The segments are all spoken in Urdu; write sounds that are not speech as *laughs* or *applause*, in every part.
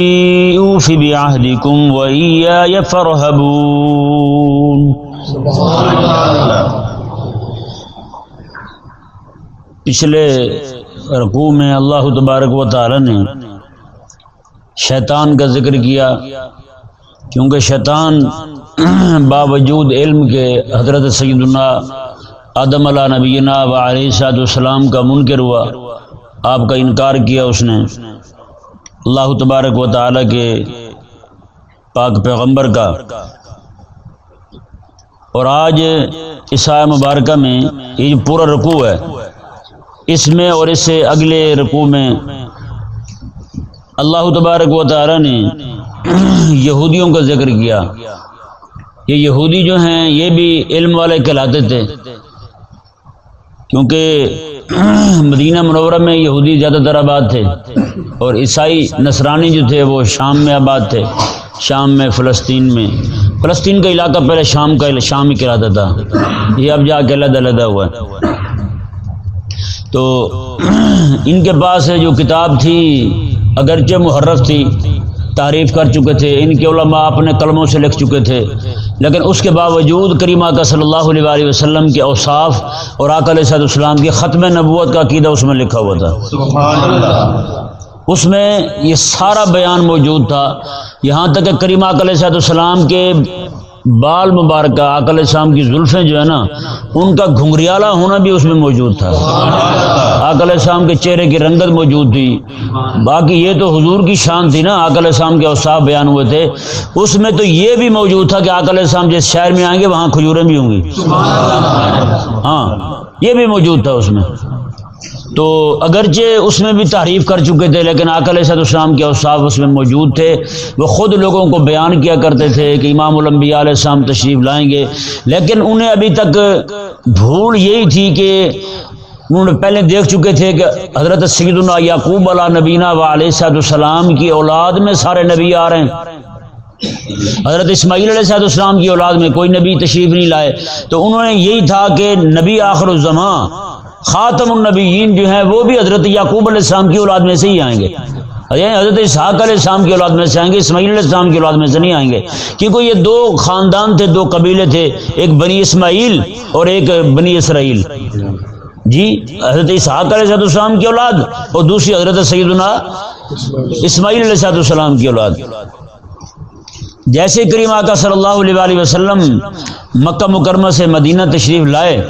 اوفی بعہدکم وإیای فرہبون پچھلے رکوع میں اللہ تبارک و تعالی نے شیطان کا ذکر کیا، کیونکہ شیطان باوجود علم کے حضرت سیدنا آدم علیہ نبینا و علیہ صاحب السلام کا منکر ہوا، آپ کا انکار کیا اس نے۔ اللہ تبارک و تعالی کے پاک پیغمبر کا۔ اور آج عیسائی مبارکہ میں یہ جو پورا رکوع ہے، اس میں اور اس سے اگلے رکوع میں اللہ تبارک و تعالی نے یہودیوں کا ذکر کیا۔ یہ یہودی جو ہیں، یہ بھی علم والے کہلاتے تھے۔ کیونکہ مدینہ منورہ میں یہودی زیادہ تر آباد تھے۔ اور عیسائی نصرانی جو تھے وہ شام میں آباد تھے، شام میں فلسطین میں۔ فلسطین کا علاقہ پہلے شام کا شام ہی کہلاتا تھا یہ اب جا کے علیحدہ علیحدہ ہوا۔ ہے تو ان کے پاس جو کتاب تھی، اگرچہ محرف تھی، تعریف کر چکے تھے۔ ان کے علماء اپنے قلموں سے لکھ چکے تھے۔ لیکن اس کے باوجود کریمہ کا صلی اللہ علیہ وسلم کے اوصاف اور آک علیہ صد السلام کی ختم نبوت کا عقیدہ اس میں لکھا ہوا تھا۔ اس میں یہ سارا بیان موجود تھا۔ یہاں تک کہ کریمہ علیہ صد السلام کے بال مبارکہ علیہ السلام کی زلفیں جو ہے نا، ان کا گھنگریالہ ہونا بھی اس میں موجود تھا۔ علیہ السلام کے چہرے کی رنگت موجود تھی۔ باقی یہ تو حضور کی شان تھی نا علیہ السلام کے اوصاف بیان ہوئے تھے۔ اس میں تو یہ بھی موجود تھا کہ علیہ السلام جس شہر میں آئیں گے، وہاں کھجوریں بھی ہوں گی۔ ہاں یہ بھی موجود تھا اس میں۔ تو اگرچہ اس میں بھی تعریف کر چکے تھے، لیکن علیہ صد السلام کے اوصاف اس میں موجود تھے۔ وہ خود لوگوں کو بیان کیا کرتے تھے کہ امام الانبیاء علیہ السلام تشریف لائیں گے۔ لیکن انہیں ابھی تک بھول یہی تھی کہ انہوں نے پہلے دیکھ چکے تھے کہ حضرت سیدنا یعقوب علیہ نبینہ و علیہ صاحب السلام کی اولاد میں سارے نبی آ رہے ہیں۔ حضرت اسماعیل علیہ صاحب السلام کی اولاد میں کوئی نبی تشریف نہیں لائے۔ تو انہوں نے یہی تھا کہ نبی آخر الزماں خاتم النبیین جو ہیں وہ بھی حضرت یعقوب علیہ السلام کی اولاد میں سے ہی آئیں گے۔ یعنی حضرت اسحاق علیہ السلام کی اولاد میں سے آئیں گے، اسماعیل علیہ السلام کی اولاد میں سے نہیں آئیں گے۔ کیونکہ یہ دو خاندان تھے، دو قبیلے تھے، ایک بنی اسماعیل اور ایک بنی اسرائیل۔ جی حضرت اسحاق علیہ السلام کی اولاد اور دوسری حضرت سیدنا اسماعیل علیہ السلام کی اولاد۔ جیسے کریم آقا صلی اللہ علیہ وسلم مکہ مکرمہ سے مدینہ تشریف لائے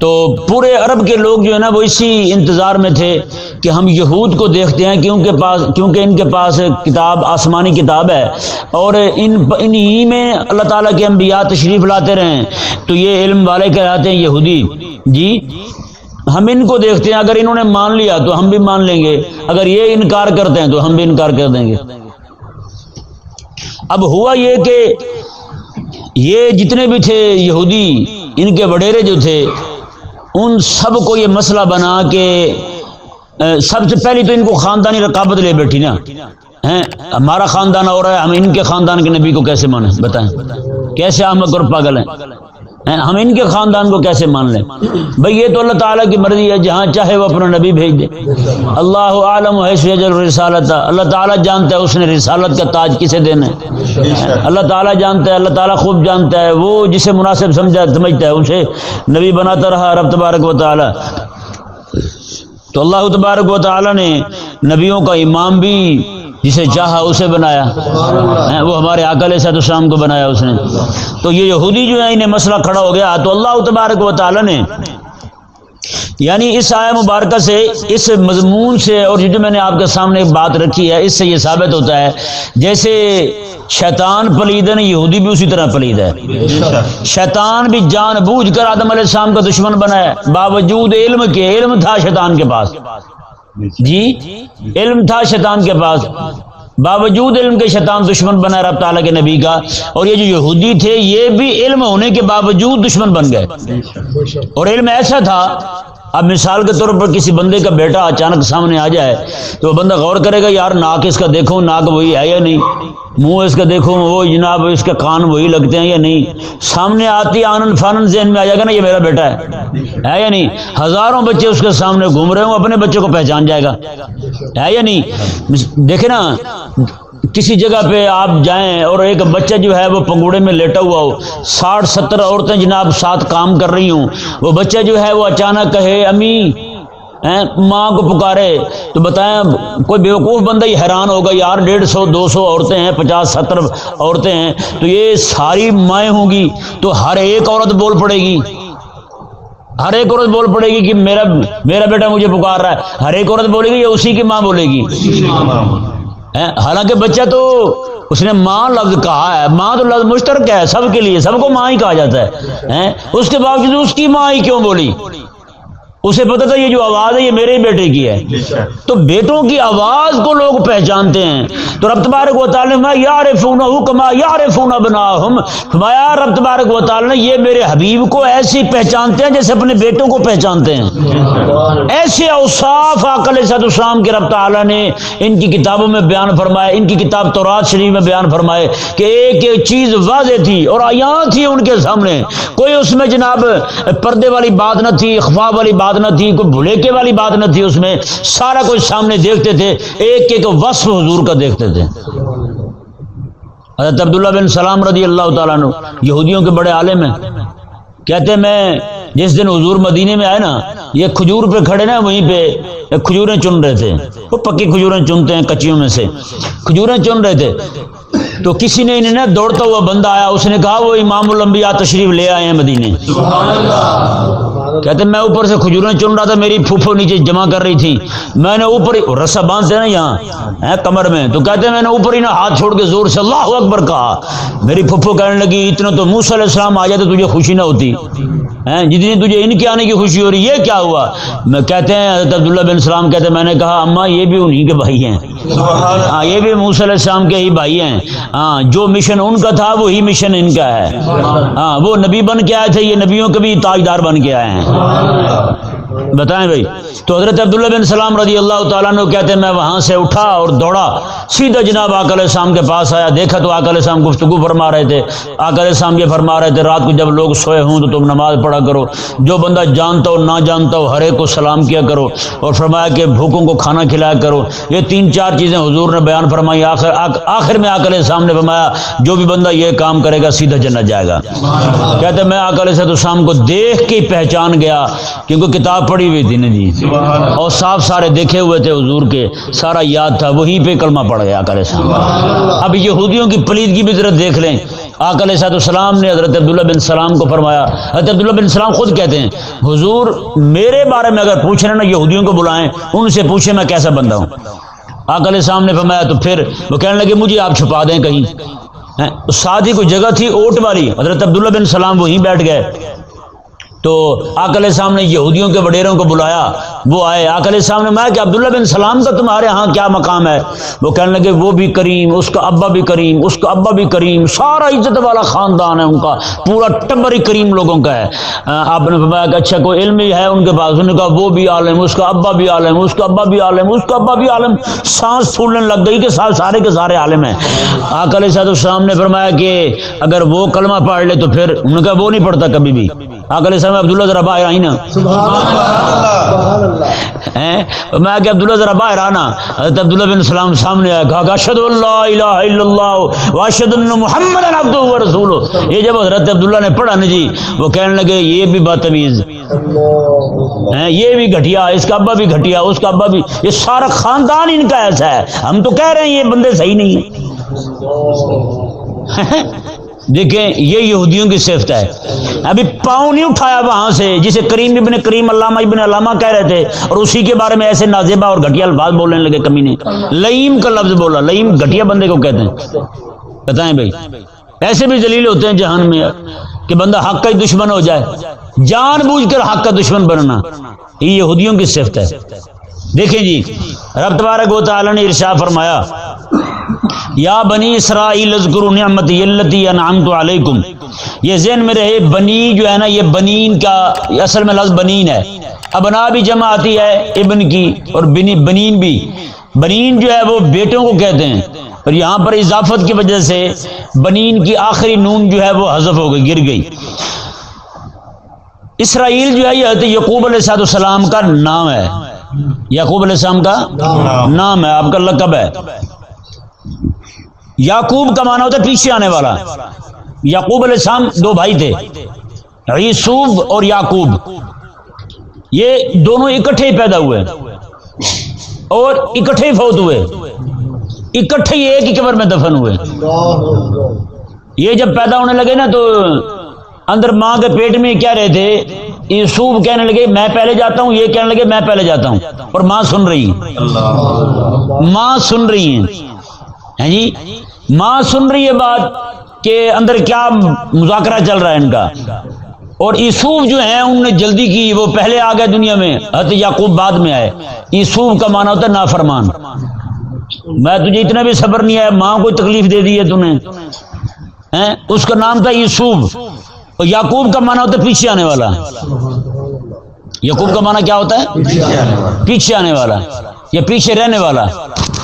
تو پورے عرب کے لوگ جو ہے نا وہ اسی انتظار میں تھے کہ ہم یہود کو دیکھتے ہیں کیونکہ پاس کیونکہ ان کے پاس کتاب آسمانی کتاب ہے اور ان انہی میں اللہ تعالیٰ کے انبیاء تشریف لاتے رہے تو یہ علم والے کہلاتے ہیں یہودی۔ جی ہم ان کو دیکھتے ہیں۔ اگر انہوں نے مان لیا تو ہم بھی مان لیں گے۔ اگر یہ انکار کرتے ہیں تو ہم بھی انکار کر دیں گے۔ اب ہوا یہ کہ یہ جتنے بھی تھے یہودی، ان کے وڈیرے جو تھے ان سب کو یہ مسئلہ بنا کہ سب سے پہلی تو ان کو خاندانی رقابت لے بیٹھی نا۔ ہمارا خاندان اور ہے، ہم ان کے خاندان کے نبی کو کیسے مانیں؟ بتائیں۔ کیسے احمد اور پاگل ہیں؟ ہم ان کے خاندان کو کیسے مان لیں؟ بھئی یہ تو اللہ تعالیٰ کی مرضی ہے، جہاں چاہے وہ اپنا نبی بھیج دے۔ اللہ عالم رسالت۔ اللہ تعالیٰ جانتا ہے اس نے رسالت کا تاج کسے دینا ہے؟ اللہ تعالیٰ جانتا ہے، اللہ تعالیٰ خوب جانتا ہے۔ وہ جسے مناسب سمجھا سمجھتا ہے، اسے نبی بناتا رہا رب تبارک و تعالیٰ۔ تو اللہ تبارک و تعالیٰ نے نبیوں کا امام بھی جسے چاہا اسے بنایا۔ وہ ہمارے علیہ صاحب السلام کو بنایا اس نے۔ تو یہ یہودی جو ہے انہیں مسئلہ کھڑا ہو گیا۔ تو اللہ تبارک و تعالیٰ نے یعنی اس آیا مبارکہ سے اس مضمون سے اور جو میں نے آپ کے سامنے بات رکھی ہے اس سے یہ ثابت ہوتا ہے جیسے شیطان پلید ہے یہودی بھی اسی طرح پلید ہے۔ شیطان بھی جان بوجھ کر آدم علیہ السلام کا دشمن بنا ہے۔ باوجود علم کے علم تھا شیطان کے پاس۔ جی؟ علم تھا شیطان کے پاس۔ باوجود علم کے شیطان دشمن بنا رب تعالیٰ کے نبی کا۔ اور یہ جو یہودی تھے یہ بھی علم ہونے کے باوجود دشمن بن گئے۔ اور علم ایسا تھا اب مثال کے طور پر کسی بندے کا بیٹا اچانک سامنے آ جائے تو وہ بندہ غور کرے گا، یار، ناک اس کا دیکھو، ناک وہی ہے یا نہیں؟ منہ اس کا دیکھو، وہ جناب اس کے کان وہی لگتے ہیں یا نہیں؟ سامنے آتی آنند فانند ذہن میں آ جائے گا نا، یہ میرا بیٹا ہے یا نہیں؟ ہزاروں بچے اس کے سامنے گھوم رہے ہوں، اپنے بچے کو پہچان جائے گا، ہے یا نہیں؟ دیکھے نا کسی جگہ پہ آپ جائیں اور ایک بچہ جو ہے وہ پنگوڑے میں لیٹا ہوا ہو، ساٹھ ستر عورتیں جناب ساتھ کام کر رہی ہوں۔ وہ بچہ جو ہے وہ اچانک کہے، امی ماں کو پکارے۔ تو بتائیں، کوئی بیوقوف بندہ ہی حیران ہوگا، یار، ڈیڑھ سو، دو سو عورتیں ہیں، پچاس، ستر عورتیں ہیں۔ تو یہ ساری مائیں ہوں گی، تو ہر ایک عورت بول پڑے گی۔ ہر ایک عورت بول پڑے گی کہ میرا میرا بیٹا مجھے پکار رہا ہے۔ ہر ایک عورت بولے گی یا اسی کی ماں بولے گی۔ حالانکہ بچہ تو اس نے ماں لفظ کہا ہے، ماں تو لفظ مشترک ہے، سب کے لیے، سب کو ماں ہی کہا جاتا ہے اس کے باوجود اس کی ماں ہی کیوں بولی؟ اسے پتا تھا یہ جو آواز ہے یہ میرے ہی بیٹے کی ہے۔ تو بیٹوں کی آواز کو لوگ پہچانتے ہیں۔ تو رب تبارک و تعالی نے یار فون کما یار فون بنا ہم فرمایا رب تبارک و تعالی نے یہ میرے حبیب کو ایسی پہچانتے ہیں جیسے اپنے بیٹوں کو پہچانتے ہیں۔ ایسے اوصاف عقل صد السلام کے رب تعالی نے ان کی کتابوں میں بیان فرمائے ان کی کتاب تورات شریف میں بیان فرمائے کہ ایک ایک چیز واضح تھی اور آیاں تھی ان کے سامنے۔ کوئی اس میں جناب پردے والی بات نہ تھی اخبا والی بات بات نہ تھی، کوئی بھلیکے والی بات نہ تھی اس میں۔ سارا کچھ سامنے دیکھتے تھے، ایک ایک وصف حضور کا دیکھتے تھے۔ حضرت عبداللہ بن سلام رضی اللہ تعالیٰ عنہ، یہودیوں کے بڑے عالم ہیں۔ کہتے میں جس دن حضور مدینے میں آئے نا، یہ کھجور پہ کھڑے نا وہیں پہ کھجوریں چن رہے تھے۔ وہ پکی کھجوریں چنتے ہیں کچیوں میں سے۔ کھجوریں چن رہے تھے۔ تو کسی نے انہیں دوڑتا ہوا بندہ آیا، اس نے کہا، وہ امام الانبیاء تشریف لے آئے ہیں مدینے۔ کہتے میں اوپر سے کھجوریں چن رہا تھا میری پھوپھو نیچے جمع کر رہی تھی۔ میں نے اوپر رسا باندھتے نا یہاں کمر میں۔ تو کہتے میں نے اوپر ہی نا ہاتھ چھوڑ کے زور سے اللہ اکبر کہا۔ میری پھوپھو کہنے لگی اتنا تو موسی علیہ السلام آ جاتے تجھے خوشی نہ ہوتی۔ جتنی تجھے ان کے آنے کی خوشی ہو رہی یہ کیا ہوا؟ میں کہتے ہیں حضرت عبداللہ بن سلام کہتے ہیں میں نے کہا اما یہ بھی انہی کے بھائی ہیں۔ ہاں یہ بھی موسی علیہ السلام کے ہی بھائی ہیں۔ ہاں جو مشن ان کا تھا وہی مشن ان کا ہے۔ ہاں وہ نبی بن کے آئے تھے یہ نبیوں کے بھی تاجدار بن کے آئے ہیں۔ بتائیں بھائی۔ تو حضرت عبداللہ بن سلام رضی اللہ تعالیٰ نے کہتے ہیں، میں وہاں سے اٹھا اور دوڑا۔ سیدھا جناب آکل السلام کے پاس آیا۔ دیکھا تو آکل السلام گفتگو فرما رہے تھے۔ آکل السلام یہ فرما رہے تھے، رات کو جب لوگ سوئے ہوں تو تم نماز پڑھا کرو۔ جو بندہ جانتا ہو، نہ جانتا ہو، ہر ایک کو سلام کیا کرو۔ اور فرمایا کہ بھوکوں کو کھانا کھلایا کرو۔ یہ تین چار چیزیں حضور نے بیان فرمائی۔ آخر آخر میں آکل السلام نے فرمایا، جو بھی بندہ یہ کام کرے گا، سیدھا جنت جائے گا۔ کہتے میں آکل السلام کو دیکھ کے پہچان گیا کیونکہ کتاب پڑھی ہوئی تھی نا جی اور صاف سارے دیکھے ہوئے تھے حضور کے سارا یاد تھا وہیں پہ کلمہ پڑ گیا کرے اب یہودیوں کی پلید کی بھی طرف دیکھ لیں۔ آکل صاحب السلام نے حضرت عبداللہ بن سلام کو فرمایا حضرت عبداللہ بن سلام خود کہتے ہیں حضور میرے بارے میں اگر پوچھ رہے نا یہودیوں کو بلائیں ان سے پوچھیں میں کیسا بندہ ہوں۔ آکل صاحب نے فرمایا تو پھر وہ کہنے لگے مجھے آپ چھپا دیں کہیں۔ ساتھ ہی کوئی جگہ تھی اوٹ والی حضرت عبداللہ بن سلام وہیں بیٹھ گئے۔ تو آکل صاحب نے یہودیوں کے وڈیروں کو بلایا، وہ آئے آکل صاحب نے میں کہ عبداللہ بن سلام کا تمہارے ہاں کیا مقام ہے؟ وہ کہنے لگے، وہ بھی کریم، اس کا ابا بھی کریم، اس کا ابا بھی کریم، سارا عزت والا خاندان ہے ان کا، پورا ٹبر ہی کریم لوگوں کا ہے۔ آپ نے فرمایا کہ اچھا کوئی علم ہی ہے ان کے پاس؟ انہوں نے کہا، وہ بھی عالم، اس کا ابا بھی عالم، اس کا ابا بھی عالم، اس کا ابا بھی عالم۔ سانس پھولنے لگ گئی کہ سارے کے سارے عالم ہیں۔ آکل صاحب السلام نے فرمایا کہ اگر وہ کلمہ پڑھ لے تو پھر، انہوں نے کہا، وہ نہیں پڑھتا کبھی بھی۔ آکل صاحب عبداللہ ذرا باہر آئی نا۔ میں کہ عبداللہ ذرا باہر آنا۔ حضرت عبداللہ بن سلام سامنے آیا کہا کہ اشہد اللہ الہ الا اللہ واشہد ان محمد عبدہ و رسول یہ جب حضرت عبداللہ نے پڑھا نا جی وہ کہنے لگے یہ بھی بدتمیز۔ یہ بھی گھٹیا اس کا ابا بھی گھٹیا اس کا ابا بھی۔ یہ سارا خاندان ان کا ایسا ہے۔ ہم تو کہہ رہے ہیں یہ بندے صحیح نہیں ہیں۔ *laughs* دیکھیں، یہ یہودیوں کی صفت ہے۔ ابھی پاؤں نہیں اٹھایا وہاں سے، جسے کریم ابن کریم علامہ ابن علامہ کہہ رہے تھے، اور اسی کے بارے میں ایسے نازیبا اور گھٹیا الفاظ بولنے لگے کمی نہیں لئیم کا لفظ بولا، لئیم گھٹیا بندے کو کہتے ہیں۔ بتائیں بھائی، ایسے بھی دلیل ہوتے ہیں جہان میں کہ بندہ حق کا ہی دشمن ہو جائے۔ جان بوجھ کر حق کا دشمن بننا، یہ یہودیوں کی صفت ہے۔ دیکھیں جی رب تبارک و تعالی نے ارشا فرمایا یا بنی اسرائیل اذکروا نعمتی اللتی انعمت علیکم۔ یہ ذہن میں رہے بنی جو ہے نا یہ بنین کا اصل میں لفظ بنین ہے۔ ابنا بھی جمع آتی ہے ابن کی اور بنی بنین بھی۔ بنین جو ہے وہ بیٹوں کو کہتے ہیں۔ اور یہاں پر اضافت کی وجہ سے بنین کی آخری نون جو ہے وہ حذف ہو گئی گر گئی۔ اسرائیل جو ہے یہ یقوب علیہ السلام کا نام ہے۔ یعقوب علیہ السلام کا نام ہے آپ کا لقب ہے۔ یعقوب کا معنی ہوتا ہے پیچھے آنے والا۔ یعقوب علیہ السلام دو بھائی تھے یسوب اور یعقوب۔ یہ دونوں اکٹھے ہی پیدا ہوئے۔ اور اکٹھے ہی فوت ہوئے۔ اکٹھے ہی ایک ہی قبر میں دفن ہوئے۔ یہ جب پیدا ہونے لگے نا تو اندر ماں کے پیٹ میں کیا رہے تھے؟ یوسوف کہنے لگے میں پہلے جاتا ہوں یہ کہنے لگے میں پہلے جاتا ہوں۔ اور ماں سن رہی ماں سن رہی ہیں جی؟ ماں سن رہی ہے بات کہ اندر کیا مذاکرہ چل رہا ہے ان کا؟ اور یسوف جو ہیں، انہوں نے جلدی کی، وہ پہلے آ گئے دنیا میں، حضرت یعقوب بعد میں آئے۔ یسوف کا مانا ہوتا ہے نافرمان۔ میں تجھے اتنا بھی صبر نہیں آیا، ماں کو تکلیف دے دی ہے تو نے۔ اس کا نام تھا یسوف اور یعقوب کا مانا ہوتا ہے پیچھے آنے والا۔ یعقوب کا مانا کیا ہوتا ہے؟ پیچھے آنے والا۔ یا پیچھے رہنے والا۔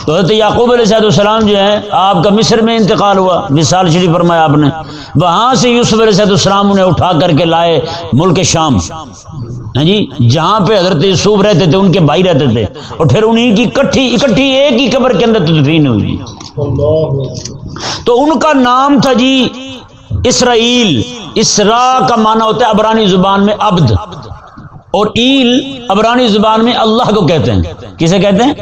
تو حضرت یعقوب علیہ صاحب السلام جو ہیں، آپ کا مصر میں انتقال ہوا۔ مثال شریف فرمایا آپ نے۔ وہاں سے یوسف علیہ صاحب السلام انہیں اٹھا کر کے لائے ملک شام۔ ہاں جی جہاں پہ حضرت یوسف رہتے تھے، ان کے بھائی رہتے تھے۔ اور پھر انہیں کی کٹھی، اکٹھی ایک ہی قبر کے اندر تدفین ہوئی۔ تو ان کا نام تھا جی اسرائیل۔ اسرا کا معنی ہوتا ہے ابرانی زبان میں عبد۔ اور ایل ابرانی زبان میں اللہ کو کہتے ہیں۔ کسے کہتے ہیں؟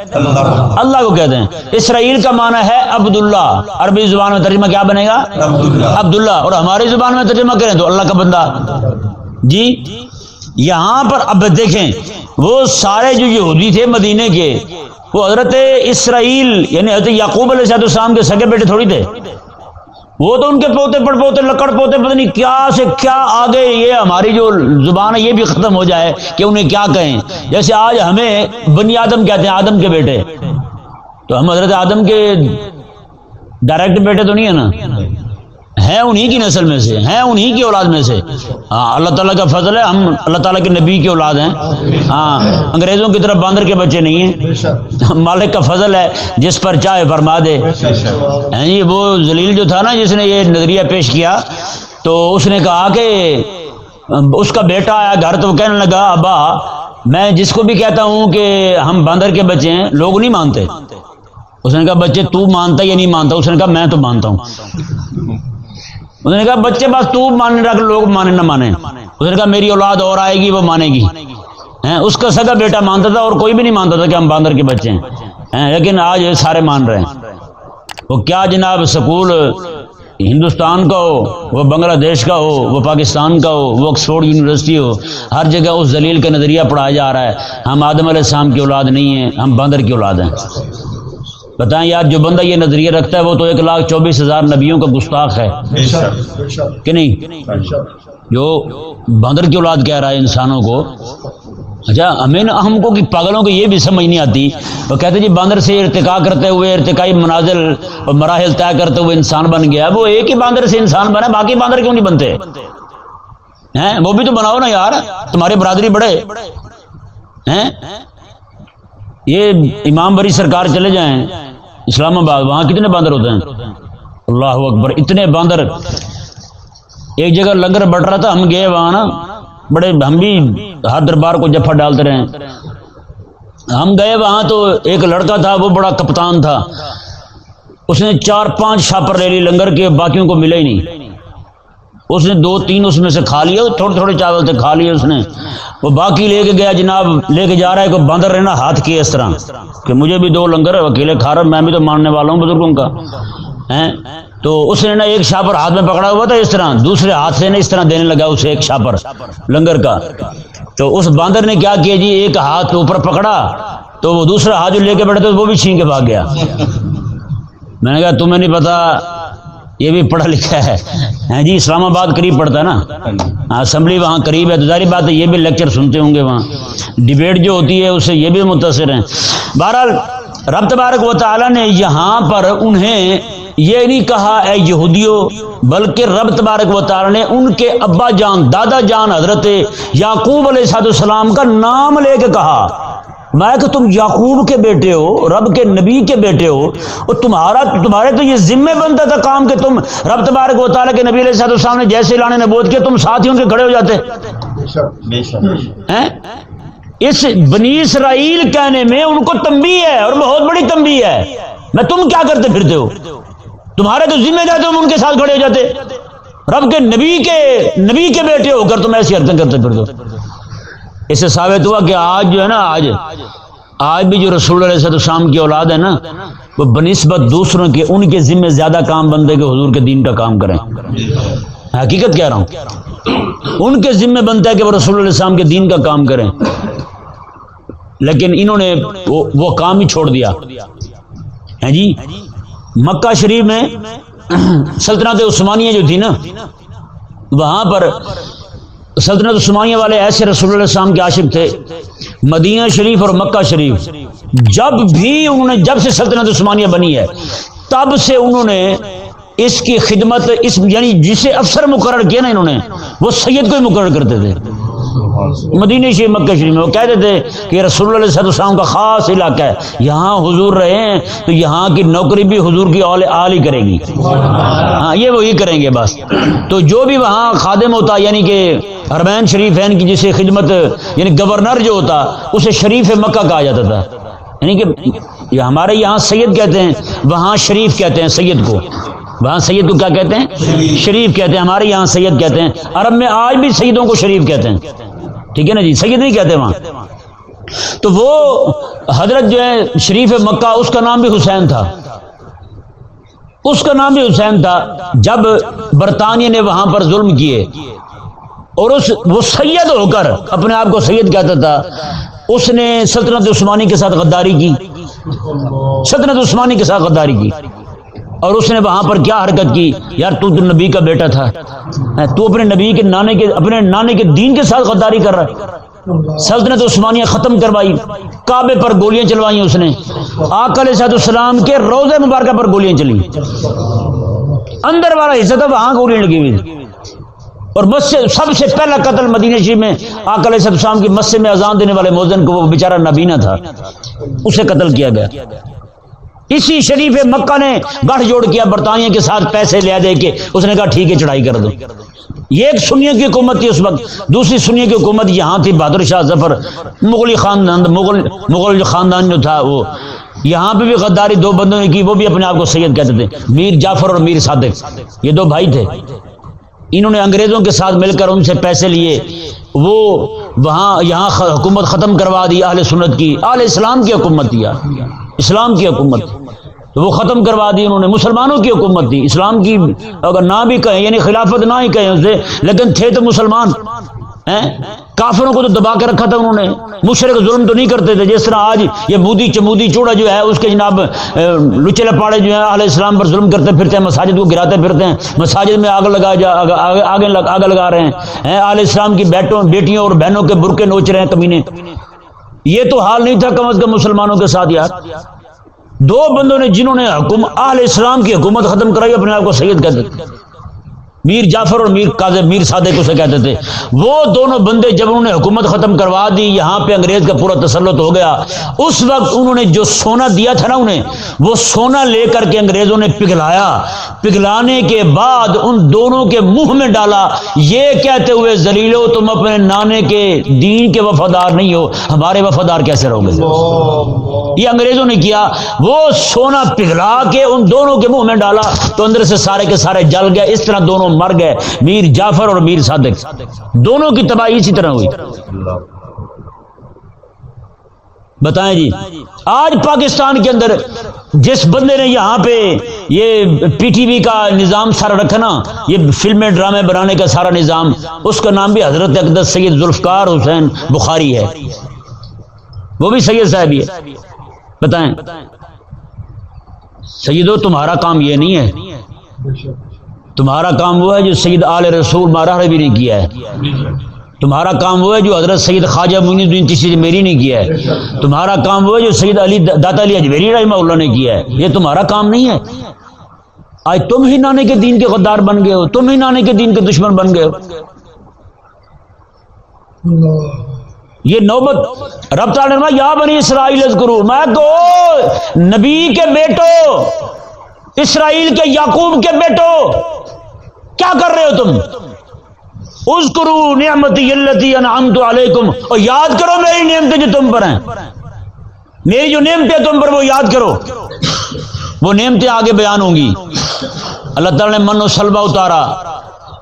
اللہ کو۔ کہتے ہیں۔ اسرائیل کا معنی ہے عبداللہ۔ عربی زبان میں ترجمہ کیا بنے گا؟ عبداللہ۔ اور ہماری زبان میں ترجمہ کریں تو اللہ کا بندہ۔ جی یہاں پر اب دیکھیں وہ سارے جو یہودی تھے مدینے کے وہ حضرت اسرائیل یعنی حضرت یعقوب علیہ السلام کے سگے بیٹے تھوڑی تھے۔ وہ تو ان کے پوتے پڑ پوتے، لکڑ پوتے، پتہ نہیں کیا سے کیا آگے یہ ہماری جو زبان ہے، یہ بھی ختم ہو جائے کہ انہیں کیا کہیں۔ جیسے آج ہمیں بنی آدم کہتے ہیں، آدم کے بیٹے۔ تو ہم حضرت آدم کے ڈائریکٹ بیٹے تو نہیں ہے نا؟ ہیں انہی کی نسل میں سے، ہیں انہی کی اولاد میں سے۔ ہاں اللہ تعالیٰ کا فضل ہے، ہم اللہ تعالیٰ کے نبی کی اولاد ہیں۔ ہاں انگریزوں کی طرف باندر کے بچے نہیں ہیں۔ مالک کا فضل ہے، جس پر چاہے فرما دے۔ ہاں جی وہ ذلیل جو تھا نا، جس نے یہ نظریہ پیش کیا، تو اس نے کہا کہ اس کا بیٹا آیا گھر، تو وہ کہنے لگا، ابا، میں جس کو بھی کہتا ہوں کہ ہم باندر کے بچے ہیں، لوگ نہیں مانتے۔ اس نے کہا، بچے، تو مانتا یا نہیں مانتا؟ اس نے کہا، میں تو مانتا ہوں۔ اس نے کہا، بچے، بس تو ماننے رکھ، لوگ مانے نہ مانے۔ اس نے کہا، میری اولاد اور آئے گی، وہ مانے گی۔ اس کا سگا بیٹا مانتا تھا اور کوئی بھی نہیں مانتا تھا کہ ہم باندر کے بچے ہیں۔ لیکن آج سارے مان رہے ہیں۔ وہ کیا جناب سکول ہندوستان کا ہو، وہ بنگلہ دیش کا ہو، وہ پاکستان کا ہو، وہ آکسفورڈ یونیورسٹی ہو، ہر جگہ اس دلیل کا نظریہ پڑھایا جا رہا ہے۔ ہم آدم علیہ السلام کی اولاد نہیں ہیں، ہم باندر کی اولاد ہیں۔ بتائیں یار، جو بندہ یہ نظریہ رکھتا ہے، وہ تو ایک لاکھ چوبیس ہزار نبیوں کا گستاخ ہے۔ کہ نہیں؟ جو باندر کی اولاد کہہ رہا ہے انسانوں کو۔ اچھا ہمیں ہم کو کہ پاگلوں کو یہ بھی سمجھ نہیں آتی۔ وہ کہتے جی باندر سے ارتقا کرتے ہوئے، ارتقائی منازل اور مراحل طے کرتے ہوئے انسان بن گیا۔ وہ ایک ہی باندر سے انسان بنا، باقی باندر کیوں نہیں بنتے؟ ہیں؟ وہ بھی تو بناؤ نا یار تمہاری برادری بڑے۔ ہیں؟ یہ امام بری سرکار چلے جائیں۔ اسلام آباد، وہاں کتنے باندر ہوتے ہیں؟ اللہ اکبر، اتنے باندر۔ ایک جگہ لنگر بٹ رہا تھا، ہم گئے وہاں نا، بڑے ہم بھی ہر دربار کو جفا ڈالتے رہے۔ ہم گئے وہاں تو ایک لڑکا تھا، وہ بڑا کپتان تھا۔ اس نے چار پانچ شاپر لے لی، لنگر کے باقیوں کو ملے ہی نہیں۔ اس نے دو تین اس میں سے کھا لیا تھوڑے تھوڑے چاول تھے کھا لیے اس نے۔ وہ باقی لے کے گیا جناب، لے کے جا رہا ہے کہ باندر رہنا ہاتھ کیے اس طرح۔ کہ مجھے بھی دو لنگر اکیلے کھا رہا میں بھی تو ماننے والا ہوں بزرگوں کا۔ تو اس نے نا ایک شاپر ہاتھ میں پکڑا ہوا تھا اس طرح، دوسرے ہاتھ سے نا اس طرح دینے لگا اسے ایک شاپر لنگر کا۔ تو اس باندر نے کیا کیا جی؟ ایک ہاتھ اوپر پکڑا، تو وہ دوسرا ہاتھ جو لے کے بیٹھے تھے وہ بھی چھین کے بھاگ گیا۔ میں نے کہا، تمہیں نہیں پتا یہ بھی پڑھا لکھا ہے۔ ہاں جی اسلام آباد قریب پڑتا ہے نا۔ ہاں، اسمبلی وہاں قریب ہے۔ تو ظاہری بات ہے، یہ بھی لیکچر سنتے ہوں گے وہاں۔ ڈبیٹ جو ہوتی ہے، اس سے یہ بھی متاثر ہیں۔ بہرحال، رب تبارک و تعالیٰ نے یہاں پر انہیں یہ نہیں کہا، اے یہودیو، بلکہ رب تبارک و تعالیٰ نے ان کے ابا جان، دادا جان حضرت یعقوب علیہ السلام کا نام لے کے کہا۔ میں کہ تم یعقوب کے بیٹے ہو رب کے نبی کے بیٹے ہو اور تمہارا تمہارے تو یہ ذمہ بنتا تھا کام کہ تم رب تبارک و تعالیٰ کے نبی علیہ صاحب السلام نے جیسے لانے نے بوجھ کے تم ساتھ ہی ان کے کھڑے ہو جاتے۔ اس بنی اسرائیل کہنے میں ان کو تمبی ہے اور بہت بڑی تمبی ہے۔ میں تم کیا کرتے پھرتے ہو؟ تمہارے تو ذمہ دار تم ان کے ساتھ کھڑے ہو جاتے۔ رب کے نبی کے نبی کے بیٹے ہو کر تم ایسی حرکت کرتے پھر دو اس سے ثابت ہوا کہ آج جو ہے نا آج آج بھی جو رسول علیہ السلام کی اولاد ہے نا وہ بنسبت دوسروں کے ان کے ذمہ زیادہ کام بنتے کہ حضور کے دین کا کام کریں۔ حقیقت کہہ رہا ہوں۔ ان کے ذمہ بنتا ہے کہ وہ رسول علیہ السلام کے دین کا کام کریں۔ لیکن انہوں نے وہ, وہ کام ہی چھوڑ دیا۔ ہے جی؟ مکہ شریف میں سلطنت عثمانیہ جو تھی نا وہاں پر سلطنت عثمانیہ والے ایسے رسول اللہ السلام کے عاشق تھے، مدینہ شریف اور مکہ شریف۔ جب بھی انہوں نے، جب سے سلطنت عثمانیہ بنی ہے، تب سے انہوں نے اس کی خدمت، اس یعنی جسے افسر مقرر کیا نا انہوں نے، وہ سید کو ہی مقرر کرتے تھے۔ مدینہ شریف، مکہ شریف میں وہ کہتے تھے کہ رسول اللہ علیہ السلام کا خاص علاقہ ہے۔ یہاں حضور رہے ہیں تو یہاں کی نوکری بھی حضور کی آل ہی کرے گی۔ ہاں یہ وہی کریں گے بس۔ تو جو بھی وہاں خادم ہوتا یعنی کہ حرمین شریف ہے یعنی کی جسے خدمت یعنی گورنر جو ہوتا، اسے شریف مکہ کہا جاتا تھا۔ یعنی کہ ہمارے یہاں سید کہتے ہیں، وہاں شریف کہتے ہیں سید کو۔ وہاں سید کو کیا کہتے ہیں؟ شریف کہتے ہیں، ہمارے یہاں سید کہتے ہیں۔ عرب میں آج بھی سیدوں کو شریف کہتے ہیں۔ ٹھیک ہے نا جی؟ سید نہیں کہتے وہاں۔ تو وہ حضرت جو ہے، شریف مکہ، اس کا نام بھی حسین تھا۔ اس کا نام بھی حسین تھا۔ جب برطانیہ نے وہاں پر ظلم کیے اور اس وہ سید ہو کر اپنے آپ کو سید کہتا تھا۔ اس نے سلطنت عثمانی کے ساتھ غداری کی۔ سلطنت عثمانی کے ساتھ غداری کی۔ اور اس نے وہاں پر کیا حرکت کی؟ یار تو تو نبی کا بیٹا تھا۔ تو اپنے نبی کے نانے کے اپنے نانے کے دین کے ساتھ غداری کر رہا۔ سلطنت عثمانیہ ختم کروائی۔ کعبے پر گولیاں چلوائی اس نے۔ آکل صاحب السلام کے روزے مبارکہ پر گولیاں چلی اندر والا حصہ تھا، وہاں گولیاں لگی ہوئی اور مسجد سب سے پہلا قتل مدینہ شریف میں آکل صاحب السلام کی مسجد میں اذان دینے والے موزن کو وہ بیچارہ نبینا تھا۔ اسے قتل کیا گیا۔ اسی شریف مکہ نے گڑھ جوڑ کیا، برطانیہ کے ساتھ پیسے لے دے کے اس نے کہا، ٹھیک ہے، چڑھائی کر دو۔ یہ ایک سنیا کی حکومت تھی اس وقت۔ دوسری سنیا کی حکومت یہاں تھی، بہادر شاہ ظفر۔ مغلی خاندان، مغل مغل جو خاندان جو تھا وہ۔ یہاں پہ بھی غداری دو بندوں نے کی، وہ بھی اپنے آپ کو سید کہتے تھے۔ میر جعفر اور میر صادق۔ یہ دو بھائی تھے۔ انہوں نے انگریزوں کے ساتھ مل کر ان سے پیسے لیے۔ وہ وہاں یہاں حکومت ختم کروا دی، اہل سنت کی، اہل اسلام کی حکومت دیا۔ اسلام کی حکومت۔ وہ ختم کروا دی انہوں نے، مسلمانوں کی حکومت دی۔ اسلام کی اگر نہ بھی کہیں یعنی خلافت نہ ہی کہیں اسے، لیکن تھے تو مسلمان۔ کافروں کو تو دبا کے رکھا تھا انہوں نے۔ مشرق ظلم تو نہیں کرتے تھے، جس طرح آج یہ مودی چمودی چوڑا جو ہے، اس کے جناب لچے پاڑے جو ہیں اہل اسلام پر ظلم کرتے پھرتے ہیں، مساجد کو گراتے پھرتے ہیں، مساجد میں آگ لگا جا آگے آگ لگا رہے ہیں۔ اہل اسلام کی بیٹوں بیٹیوں اور بہنوں کے برقے نوچ رہے ہیں، کمینے۔ یہ تو حال نہیں تھا کم از کم مسلمانوں کے ساتھ، یار۔ دو بندوں نے جنہوں نے حکومت آل اسلام کی حکومت ختم کرائی، اپنے آپ کو سید کہتے میر جعفر اور میر قاضی میر صادق اسے کہتے تھے۔ وہ دونوں بندے جب انہوں نے حکومت ختم کروا دی یہاں پہ انگریز کا پورا تسلط ہو گیا۔ اس وقت انہوں نے جو سونا دیا تھا نا انہیں وہ سونا لے کر کے انگریزوں نے پگھلایا۔ پگھلانے کے بعد ان دونوں کے منہ میں ڈالا۔ یہ کہتے ہوئے زلیلو تم اپنے نانے کے دین کے وفادار نہیں ہو ہمارے وفادار کیسے رہو گے؟ یہ انگریزوں نے کیا۔ وہ سونا پگھلا کے ان دونوں کے منہ میں ڈالا۔ تو اندر سے سارے کے سارے جل گئے۔ اس طرح دونوں مر گئے، میر جعفر اور میر صادق۔ دونوں کی تباہی اسی طرح ہوئی۔ بتائیں جی آج پاکستان کے اندر جس بندے نے یہاں پہ یہ پی ٹی وی کا نظام سارا رکھا نا یہ فلمیں، ڈرامے بنانے کا سارا نظام، اس کا نام بھی حضرت اقدس سید ذوالفقار حسین بخاری ہے۔ وہ بھی سید صاحب ہی ہے۔ بتائیں۔ سیدو، تمہارا کام یہ نہیں ہے۔ تمہارا کام وہ ہے جو سید آل رسول مارا بھی نہیں کیا ہے۔ تمہارا کام وہ ہے جو حضرت سید خواجہ الدین کسی میری نہیں کیا ہے۔ تمہارا کام وہ ہے جو سید علی داتا علی اجمیری رحمہ اللہ نے کیا ہے۔ یہ تمہارا کام نہیں ہے۔ آج تم ہی نانے کے دین کے غدار بن گئے ہو۔ تم ہی نانے کے دین کے دشمن بن گئے ہو۔ یہ نوبت رب تعالیٰ یا بنی اسرائیل کرو میں کو نبی کے بیٹو اسرائیل کے یعقوب کے بیٹو، کیا کر رہے ہو تم؟ اس کرو نعمتی اللہ علیکم۔ اور یاد کرو میری نعمتیں جو تم پر ہیں۔ میری جو نعمتیں تم پر، وہ یاد کرو۔ وہ نعمتیں آگے بیان ہوں گی۔ اللہ تعالیٰ نے من و سلبہ اتارا۔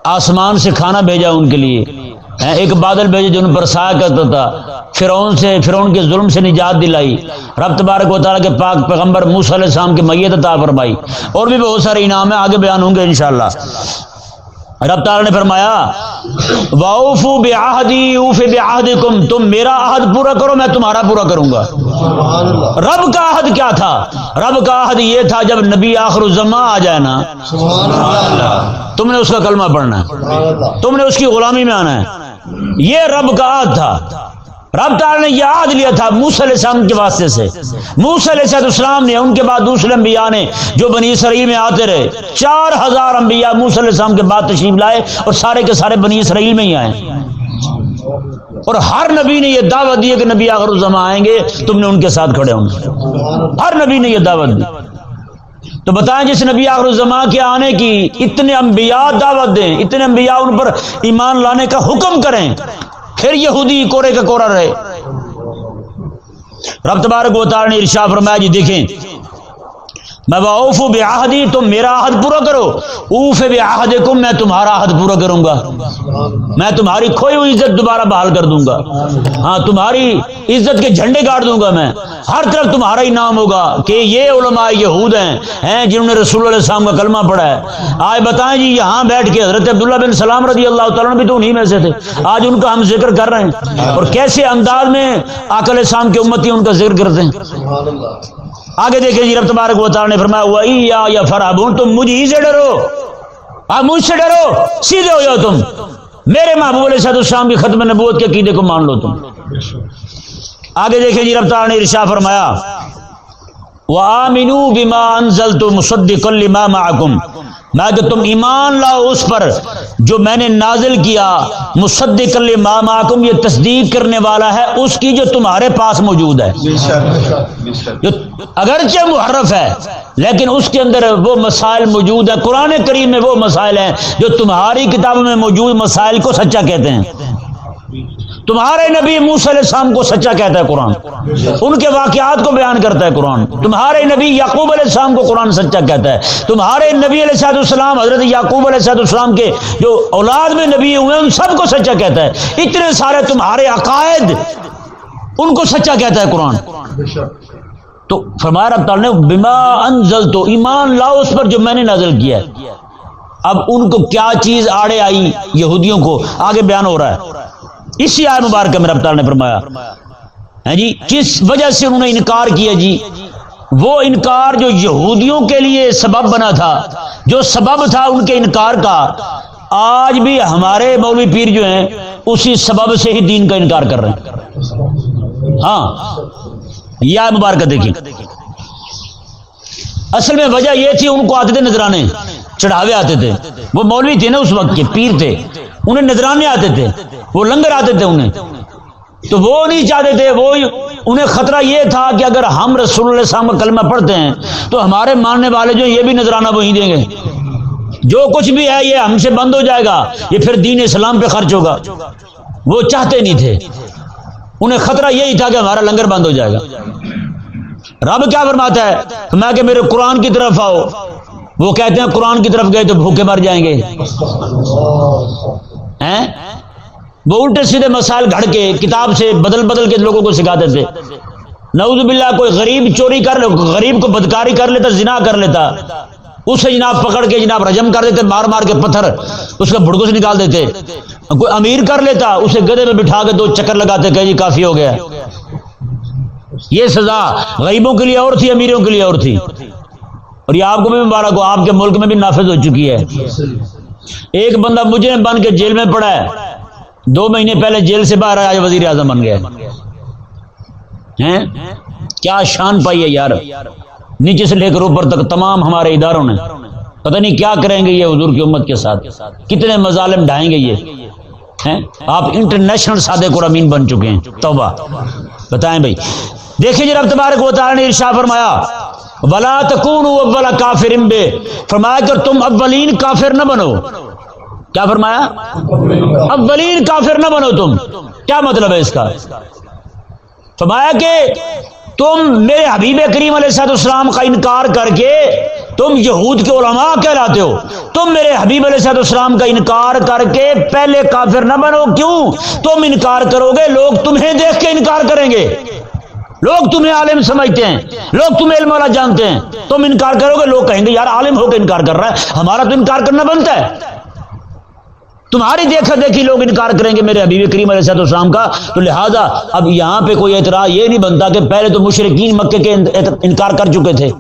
آسمان سے کھانا بھیجا ان کے لیے۔ ایک بادل بھیجے جو ان پر سایہ کرتا تھا۔ فرعون سے فرعون کے ظلم سے نجات دلائی۔ رب تبارک و تعالیٰ کے پاک پیغمبر موسیٰ علیہ السلام کی میت عطا فرمائی۔ اور بھی بہت سارے انعام ہیں آگے بیان ہوں گے انشاءاللہ۔ رب تعالیٰ نے فرمایا واؤفو بعہدی اوف بعہدکم تم میرا عہد پورا کرو میں تمہارا پورا کروں گا۔ رب کا عہد کیا تھا؟ رب کا عہد یہ تھا جب نبی آخر الزما آ جائے نا۔ تم نے اس کا کلمہ پڑھنا ہے۔ تم نے اس کی غلامی میں آنا ہے۔ یہ رب کا عہد تھا۔ رب تعالیٰ نے یہ عہد لیا تھا موس علیہ السلام کے واسطے سے۔ موس علیہ السلام نے، ان کے بعد دوسرے انبیاء نے جو بنی اسرائیل میں آتے رہے، چار ہزار انبیاء موس علیہ السلام کے بعد تشریف لائے اور سارے کے سارے بنی اسرائیل میں ہی آئے۔ اور ہر نبی نے یہ دعوت دی کہ نبی آخر الزما آئیں گے، تم نے ان کے ساتھ کھڑے ہوں گے۔ ہر نبی نے یہ دعوت دی۔ تو بتائیں جس نبی آخر الزما کے آنے کی اتنے انبیاء دعوت دیں، اتنے انبیاء ان پر ایمان لانے کا حکم کریں، پھر یہودی کورے کا کورا رہے۔ رب تبارک و تعالی نے ارشا فرمایا جی دیکھیں میں اوف بے آہدی تم میرا عہد پورا کرو۔ اوف بے آہد کم میں تمہارا عہد پورا کروں گا۔ میں تمہاری کھوئی ہوئی عزت دوبارہ بحال کر دوں گا۔ ہاں تمہاری عزت کے جھنڈے کاٹ دوں گا میں۔ ہر طرف تمہارا ہی نام ہوگا کہ یہ علماء یہود ہیں ہیں جنہوں نے رسول اللہ السلام کا کلمہ پڑھا ہے۔ آج بتائیں جی یہاں بیٹھ کے حضرت عبداللہ بن سلام رضی اللہ تعالیٰ بھی تو انہیں میں سے تھے۔ آج ان کا ہم ذکر کر رہے ہیں۔ اور کیسے انداز میں آکل اسلام کی امتی ان کا ذکر کرتے ہیں۔ آگے دیکھیں جی رب تبارک و تعالی نے فرمایا ہوا یا فرابون تم مجھ ہی سے ڈرو۔ آپ مجھ سے ڈرو۔ سیدھے ہو جاؤ تم۔ میرے محبوب علیہ صاحب السلام کی ختم نبوت کے عقیدے کو مان لو تم۔ آگے دیکھیں جی رب تعالی نے ارشا فرمایا وَآمِنُوا بِمَا أَنزَلْتُ مُصَدِّقًا لِمَا مَعَكُمْ۔ میں کہ تم ایمان لاؤ اس پر جو میں نے نازل کیا مصدق ماماکم یہ تصدیق کرنے والا ہے اس کی جو تمہارے پاس موجود ہے۔ جو اگرچہ محرف ہے لیکن اس کے اندر وہ مسائل موجود ہیں۔ قرآن کریم میں وہ مسائل ہیں جو تمہاری کتابوں میں موجود مسائل کو سچا کہتے ہیں۔ تمہارے نبی موسی علیہ السلام کو سچا کہتا ہے قرآن۔ ان کے واقعات کو بیان کرتا ہے قرآن۔ تمہارے نبی یعقوب علیہ السلام کو قرآن سچا کہتا ہے۔ تمہارے نبی علیہ صاحب السلام حضرت یعقوب علیہ صاحب السلام کے جو اولاد میں نبی ہوئے ان سب کو سچا کہتا ہے۔ اتنے سارے تمہارے عقائد ان کو سچا کہتا ہے قرآن۔ تو فرمایا رب تعالیٰ نے، بما انزل تو ایمان لاؤ اس پر جو میں نے نازل کیا ہے۔ اب ان کو کیا چیز آڑے آئی یہودیوں کو؟ آگے بیان ہو رہا ہے۔ اسی آئے مبارکہ میں رب تعالیٰ نے فرمایا۔ ہاں جی کس وجہ سے انہوں نے انکار کیا جی وہ انکار جو یہودیوں کے لیے سبب بنا تھا، جو سبب تھا ان کے انکار کا، آج بھی ہمارے مولوی پیر جو ہیں، اسی سبب سے ہی دین کا انکار کر رہے ہیں۔ ہاں یہ آئے مبارکہ دیکھیں اصل میں وجہ یہ تھی، ان کو آتے تھے نظرانے چڑھاوے آتے تھے۔ وہ مولوی تھے نا اس وقت کے، پیر تھے۔ انہیں نظرانے آتے تھے، وہ لنگر آتے تھے انہیں۔ تو وہ نہیں چاہتے تھے، وہ انہیں خطرہ یہ تھا کہ اگر ہم رسول اللہ السلام کا کلمہ پڑھتے ہیں، تو ہمارے ماننے والے جو یہ بھی نظرانہ وہی دیں گے۔ جو کچھ بھی ہے، یہ ہم سے بند ہو جائے گا۔ یہ پھر دین اسلام پہ خرچ ہوگا۔ وہ چاہتے نہیں تھے۔ انہیں خطرہ یہی تھا کہ ہمارا لنگر بند ہو جائے گا۔ رب کیا فرماتا ہے؟ میں کہ میرے قرآن کی طرف آؤ۔ وہ کہتے ہیں قرآن کی طرف گئے تو بھوکے مر جائیں گے۔ وہ الٹے سیدھے مسائل گھڑ کے کتاب سے بدل بدل کے لوگوں کو سکھاتے تھے نعوذ باللہ، کوئی غریب چوری کر لے غریب کو بدکاری کر لیتا، زنا کر لیتا۔ اسے جناب پکڑ کے، جناب رجم کر دیتے، مار مار کے پتھر اس کا بھڑکو سے نکال دیتے۔ کوئی امیر کر لیتا، اسے گدے میں بٹھا کے دو چکر لگاتے کہ جی کافی ہو گیا۔ یہ سزا غریبوں کے لیے اور تھی، امیروں کے لیے اور تھی۔ اور یہ آپ کو بھی مبارک ہو، آپ کے ملک میں بھی نافذ ہو چکی ہے۔ ایک بندہ مجھے بن کے جیل میں پڑا ہے۔ دو مہینے پہلے جیل سے باہر آیا وزیر اعظم بن گیا۔ کیا شان پائی ہے یار۔ نیچے سے لے کر اوپر تک تمام ہمارے اداروں نے۔ پتہ نہیں کیا کریں گے یہ حضور کی امت کے ساتھ۔ کتنے مظالم ڈھائیں گے یہ۔ آپ انٹرنیشنل صادق اور امین بن چکے ہیں۔ توبہ۔ بتائیں بھائی۔ دیکھیں جی رب تبارک و تعالی نے ارشاد فرمایا ولا تکون اول کافر بے فرمایا کہ تم اولین کافر نہ بنو۔ کیا فرمایا؟ اولین کافر نہ بنو تم۔ کیا مطلب ہے اس کا؟ فرمایا کہ تم میرے حبیب کریم علیہ صاحب السلام کا انکار کر کے تم یہود کے علماء کہلاتے ہو۔ تم میرے حبیب علیہ صاحب السلام کا انکار کر کے پہلے کافر نہ بنو۔ کیوں؟ تم انکار کرو گے، لوگ تمہیں دیکھ کے انکار کریں گے۔ لوگ تمہیں عالم سمجھتے ہیں، لوگ تمہیں علم والا جانتے ہیں۔ تم انکار کرو گے، لوگ کہیں گے، یار عالم ہو کے انکار کر رہا ہے۔ ہمارا تو انکار کرنا بنتا ہے۔ تمہاری دیکھا دیکھی لوگ انکار کریں گے، میرے حبیب کریم علیہ صاحب السلام کا۔ تو لہٰذا اب یہاں پہ کوئی اعتراض یہ نہیں بنتا کہ پہلے تو مشرقین مکے کے انکار کر چکے تھے۔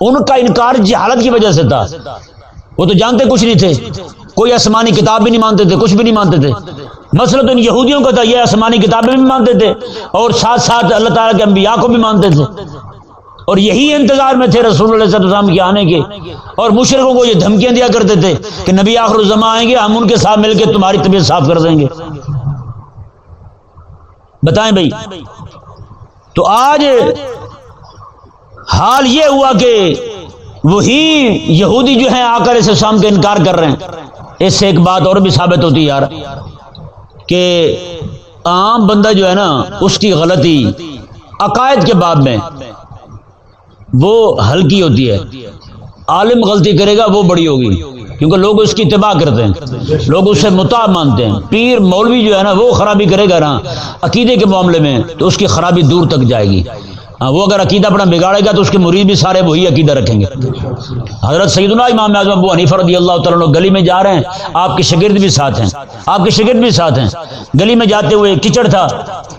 ان کا انکار جہالت کی وجہ سے تھا۔ وہ تو جانتے کچھ نہیں تھے۔ کوئی آسمانی کتاب بھی نہیں مانتے تھے، کچھ بھی نہیں مانتے تھے۔ مسئلہ تو ان یہودیوں کا تھا یہ آسمانی کتابیں بھی مانتے تھے اور ساتھ ساتھ اللہ تعالیٰ کے انبیاء کو بھی مانتے تھے۔ اور یہی انتظار میں تھے رسول اللہ صلی اللہ علیہ وسلم کے آنے کے۔ اور مشرقوں کو یہ دھمکیاں دیا کرتے تھے کہ نبی آخر الزما آئیں گے، ہم ان کے ساتھ مل کے تمہاری طبیعت صاف کر دیں گے۔ بتائیں بھائی، تو آج حال یہ ہوا کہ وہی یہودی جو ہیں آ کر اس شام کا انکار کر رہے ہیں۔ اس سے ایک بات اور بھی ثابت ہوتی یار۔ کہ عام بندہ جو ہے نا، اس کی غلطی عقائد کے باب میں وہ ہلکی ہوتی ہے۔ عالم غلطی کرے گا، وہ بڑی ہوگی۔ کیونکہ لوگ اس کی اتباع کرتے ہیں۔ لوگ اسے متا مانتے ہیں۔ پیر مولوی جو ہے نا، وہ خرابی کرے گا نا عقیدے کے معاملے میں، تو اس کی خرابی دور تک جائے گی۔ ہاں وہ اگر عقیدہ اپنا بگاڑے گا تو اس کے مرید بھی سارے وہی عقیدہ رکھیں گے۔ حضرت سعید اللہ امام اعظم ابو حنیفہ رضی اللہ تعالیٰ گلی میں جا رہے ہیں، آپ کے شگرد بھی ساتھ ہیں۔ آپ کے شگرد بھی ساتھ ہیں۔ گلی میں جاتے ہوئے کچڑ تھا،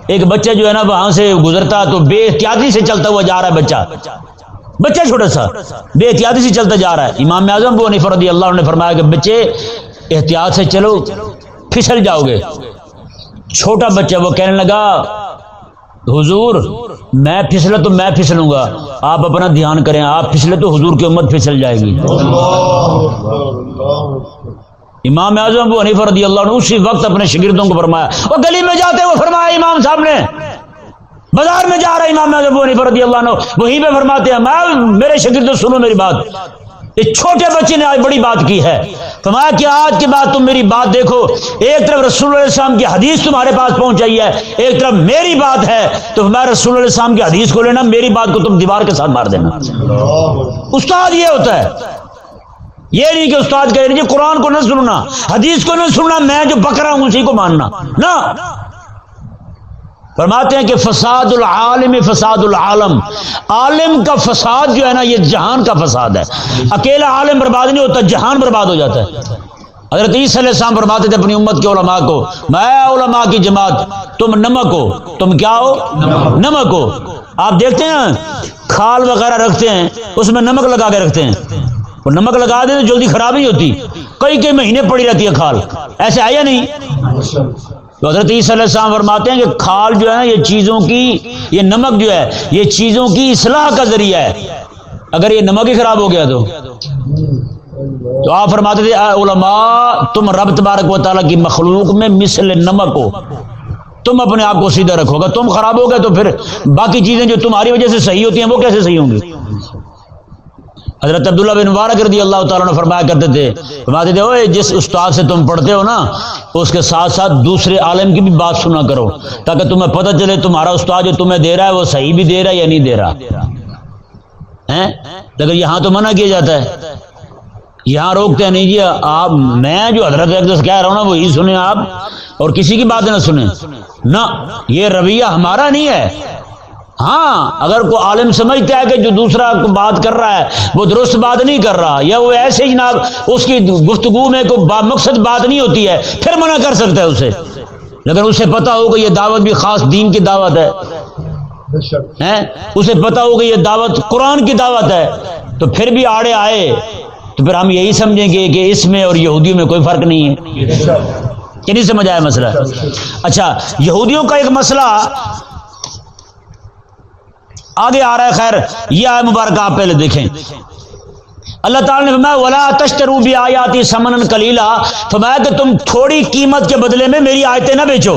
ایک بچہ جو ہے نا وہاں سے گزرتا تو بے احتیاطی سے چلتا ہوا جا رہا ہے بچہ۔ بچہ چھوٹا سا، بے احتیاطی سے چلتا جا رہا ہے۔ امام اعظم ابو حنیفہ رضی اللہ نے فرمایا کہ بچے، احتیاط سے چلو، پھسل جاؤ گے۔ چھوٹا بچہ وہ کہنے لگا حضور، میں پھسلا تو میں پھسلوں گا۔ آپ اپنا دھیان کریں، آپ پھسلے تو حضور کی امت پھسل جائے گی۔ امام اعظم ابو حنیفہ رضی اللہ نے اسی وقت اپنے شگردوں کو فرمایا، وہ گلی میں جاتے وہ فرمایا، امام صاحب نے بازار میں جا رہا امام اعظم ابو حنیفہ رضی اللہ نے وہیں پہ فرماتے ہیں میں میرے شگرد سنو میری بات۔ یہ چھوٹے بچے نے آج بڑی بات کی ہے۔ فرمایا کہ آج کے بعد تم میری بات دیکھو، ایک طرف رسول اللہ علیہ السلام کی حدیث تمہارے پاس پہنچائی ہے، ایک طرف میری بات ہے، تو میں رسول اللہ علیہ السلام کی حدیث کو لینا، میری بات کو تم دیوار کے ساتھ مار دینا۔ استاد یہ ہوتا ہے، یہ نہیں کہ استاد کہہ رہی قرآن کو نہ سننا، حدیث کو نہ سننا، میں جو بکرا ہوں اسی کو ماننا۔ نہ فرماتے ہیں کہ فساد العالم فساد العالم۔ عالم کا فساد جو ہے نا، یہ جہان کا فساد ہے۔ اکیلا عالم برباد نہیں ہوتا، جہان برباد ہو جاتا ہے۔ حضرت عیسی علیہ السلام فرماتے تھے اپنی امت کے علماء کو، میں علماء کی جماعت، تم نمک ہو۔ تم کیا ہو؟ نمک ہو۔ آپ دیکھتے ہیں، کھال وغیرہ رکھتے ہیں، اس میں نمک لگا کے رکھتے ہیں۔ وہ نمک لگا دے تو جلدی خراب نہیں ہوتی۔ کئی کئی مہینے پڑی رہتی ہے کھال۔ ایسے آیا نہیں؟ تو حضرت عیسی علیہ السلام فرماتے ہیں کہ کھال جو ہے یہ چیزوں کی، یہ نمک جو ہے، یہ چیزوں کی اصلاح کا ذریعہ ہے۔ اگر یہ نمک ہی خراب ہو گیا تو۔ تو آپ فرماتے تھے علماء، تم رب تبارک و تعالیٰ کی مخلوق میں مثل نمک ہو۔ تم اپنے آپ کو سیدھا رکھو۔ گا تم خراب ہو گئے تو پھر باقی چیزیں جو تمہاری وجہ سے صحیح ہوتی ہیں، وہ کیسے صحیح ہوں گی؟ حضرت عبداللہ بن مبارک رضی اللہ تعالیٰ نے فرمایا کرتے تھے، فرماتے تھے اوے جس استاد سے تم پڑھتے ہو نا، اس کے ساتھ ساتھ دوسرے عالم کی بھی بات سنا کرو، تاکہ تمہیں پتہ چلے تمہارا استاد جو تمہیں دے رہا ہے، وہ صحیح بھی دے رہا ہے یا نہیں دے رہا۔ لیکن یہاں تو منع کیا جاتا ہے۔ یہاں روکتے ہیں، نہیں جی آپ، میں جو حضرت اقدس کہہ رہا ہوں نا، وہی سنیں آپ، اور کسی کی بات نہ سنیں۔ نہ، یہ رویہ ہمارا نہیں ہے۔ ہاں اگر کوئی عالم سمجھتا ہے کہ جو دوسرا بات کر رہا ہے، وہ درست بات نہیں کر رہا، یا وہ ایسے جناب اس کی گفتگو میں کوئی مقصد بات نہیں ہوتی ہے، پھر منع کر سکتا ہے اسے۔ لیکن اسے پتا ہو کہ یہ دعوت بھی خاص دین کی دعوت ہے اسے پتا ہو کہ یہ دعوت قرآن کی دعوت ہے، تو پھر بھی آڑے آئے، تو پھر ہم یہی سمجھیں گے کہ اس میں اور یہودیوں میں کوئی فرق نہیں ہے۔ کہ نہیں سمجھ آیا مسئلہ؟ اچھا یہودیوں کا ایک مسئلہ آگے آ رہا ہے خیر یہ آئے مبارک آپ پہلے دیکھیں۔ اللہ تعالیٰ نے فرمایا ولا تشترو بھی آیاتی سمن کلیلا فرمایا کہ تم تھوڑی قیمت کے بدلے میں میری آیتیں نہ بیچو۔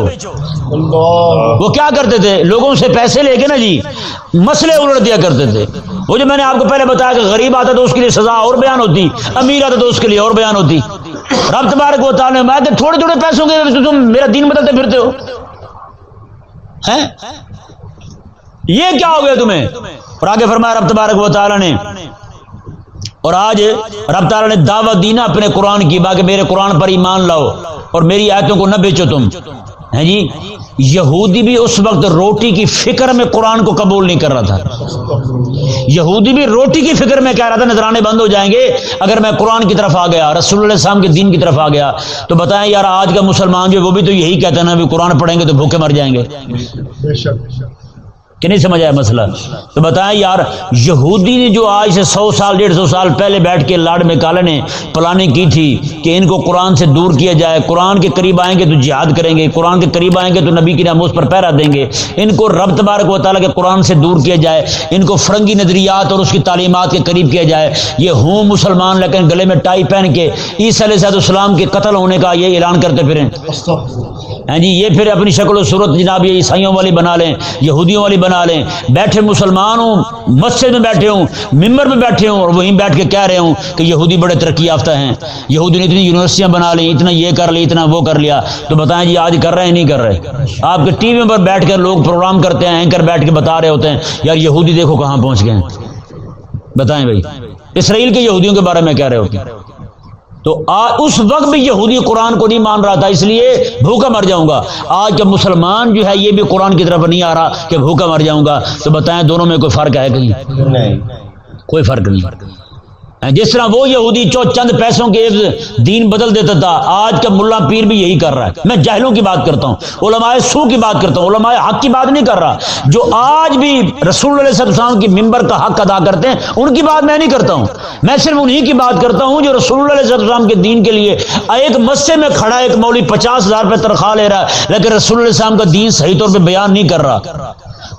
وہ کیا کرتے تھے؟ لوگوں سے پیسے لے کے نا جی مسئلے الٹ دیا کرتے تھے۔ وہ جو میں نے آپ کو پہلے بتایا کہ غریب آتا تو اس کے لیے سزا اور بیان ہوتی امیر آتا تو اس کے لیے اور بیان ہوتی۔ رب تبارک و تعالیٰ نے کہ تھوڑے تھوڑے پیسوں کے تم میرا دین بدلتے پھرتے ہو۔ یہ کیا ہو گیا تمہیں؟ اور آگے فرمایا رب تبارک و تعالی نے، اور آج رب تعالیٰ نے دعوت دی نا اپنے قرآن کی، باقی میرے قرآن پر ایمان لاؤ اور میری آیتوں کو نہ بیچو تم۔ ہے جی؟ یہودی بھی اس وقت روٹی کی فکر میں قرآن کو قبول نہیں کر رہا تھا۔ یہودی بھی روٹی کی فکر میں کہہ رہا تھا، نظرانے بند ہو جائیں گے، اگر میں قرآن کی طرف آ گیا، رسول اللہ السلام کے دین کی طرف آ گیا، تو بتائیں یار آج کا مسلمان جو وہ بھی تو یہی کہتے ہیں نا بھی قرآن پڑھیں گے تو بھوکے مر جائیں گے۔ کہ نہیں سمجھ آیا مسئلہ؟ تو بتائیں یار، یہودی نے جو آج سے سو سال، ڈیڑھ سو سال پہلے بیٹھ کے لاڈ میں کالے نے پلاننگ کی تھی کہ ان کو قرآن سے دور کیا جائے، قرآن کے قریب آئیں گے تو جہاد کریں گے، قرآن کے قریب آئیں گے تو نبی کی ناموز پر پیرا دیں گے۔ ان کو رب تبارک و تعالیٰ کے قرآن سے دور کیا جائے، ان کو فرنگی نظریات اور اس کی تعلیمات کے قریب کیا جائے۔ یہ ہوں مسلمان، لیکن گلے میں ٹائی پہن کے عیسی علیہ السلام کے قتل ہونے کا یہ اعلان کرتے پھریں۔ ہاں جی یہ پھر اپنی شکل و صورت جناب یہ عیسائیوں والی بنا لیں، یہودیوں والی بنا لیں۔ بیٹھے مسلمان ہوں، مسجد میں بیٹھے ہوں، ممبر میں بیٹھے ہوں اور وہیں بیٹھ کے کہہ رہے ہوں کہ یہودی بڑے ترقی یافتہ ہیں۔ یہودی نے اتنی یونیورسٹیاں بنا لی اتنا یہ کر لی اتنا وہ کر لیا۔ تو بتائیں جی آج کر رہے ہیں نہیں کر رہے؟ آپ کے ٹی وی پر بیٹھ کر لوگ پروگرام کرتے ہیں، اینکر بیٹھ کے بتا رہے ہوتے ہیں، یار یہودی دیکھو کہاں پہنچ گئے ہیں۔ بتائیں بھائی، اسرائیل کے یہودیوں کے بارے میں کہہ رہے ہوتے ہیں۔ تو اس وقت بھی یہودی قرآن کو نہیں مان رہا تھا اس لیے بھوکا مر جاؤں گا۔ آج جب مسلمان جو ہے یہ بھی قرآن کی طرف نہیں آ رہا کہ بھوکا مر جاؤں گا تو بتائیں دونوں میں کوئی فرق ہے کہیں کوئی فرق نہیں۔ جس طرح وہ یہودی چو چند پیسوں کے دین بدل دیتا تھا، آج کا ملا پیر بھی یہی کر رہا ہے۔ میں جہلوں کی بات کرتا ہوں، علماء سو کی بات کرتا ہوں، علماء حق کی بات نہیں کر رہا۔ جو آج بھی رسول اللہ علیہ وسلم کی ممبر کا حق ادا کرتے ہیں، ان کی بات میں نہیں کرتا ہوں۔ میں صرف انہی کی بات کرتا ہوں جو رسول اللہ علیہ وسلم کے دین کے لیے ایک مسجد میں کھڑا، ایک مولی پچاس ہزار روپے تنخواہ لے رہا ہے، لیکن رسول اللہ علیہ وسلم کا دین صحیح طور پہ بیان نہیں کر رہا۔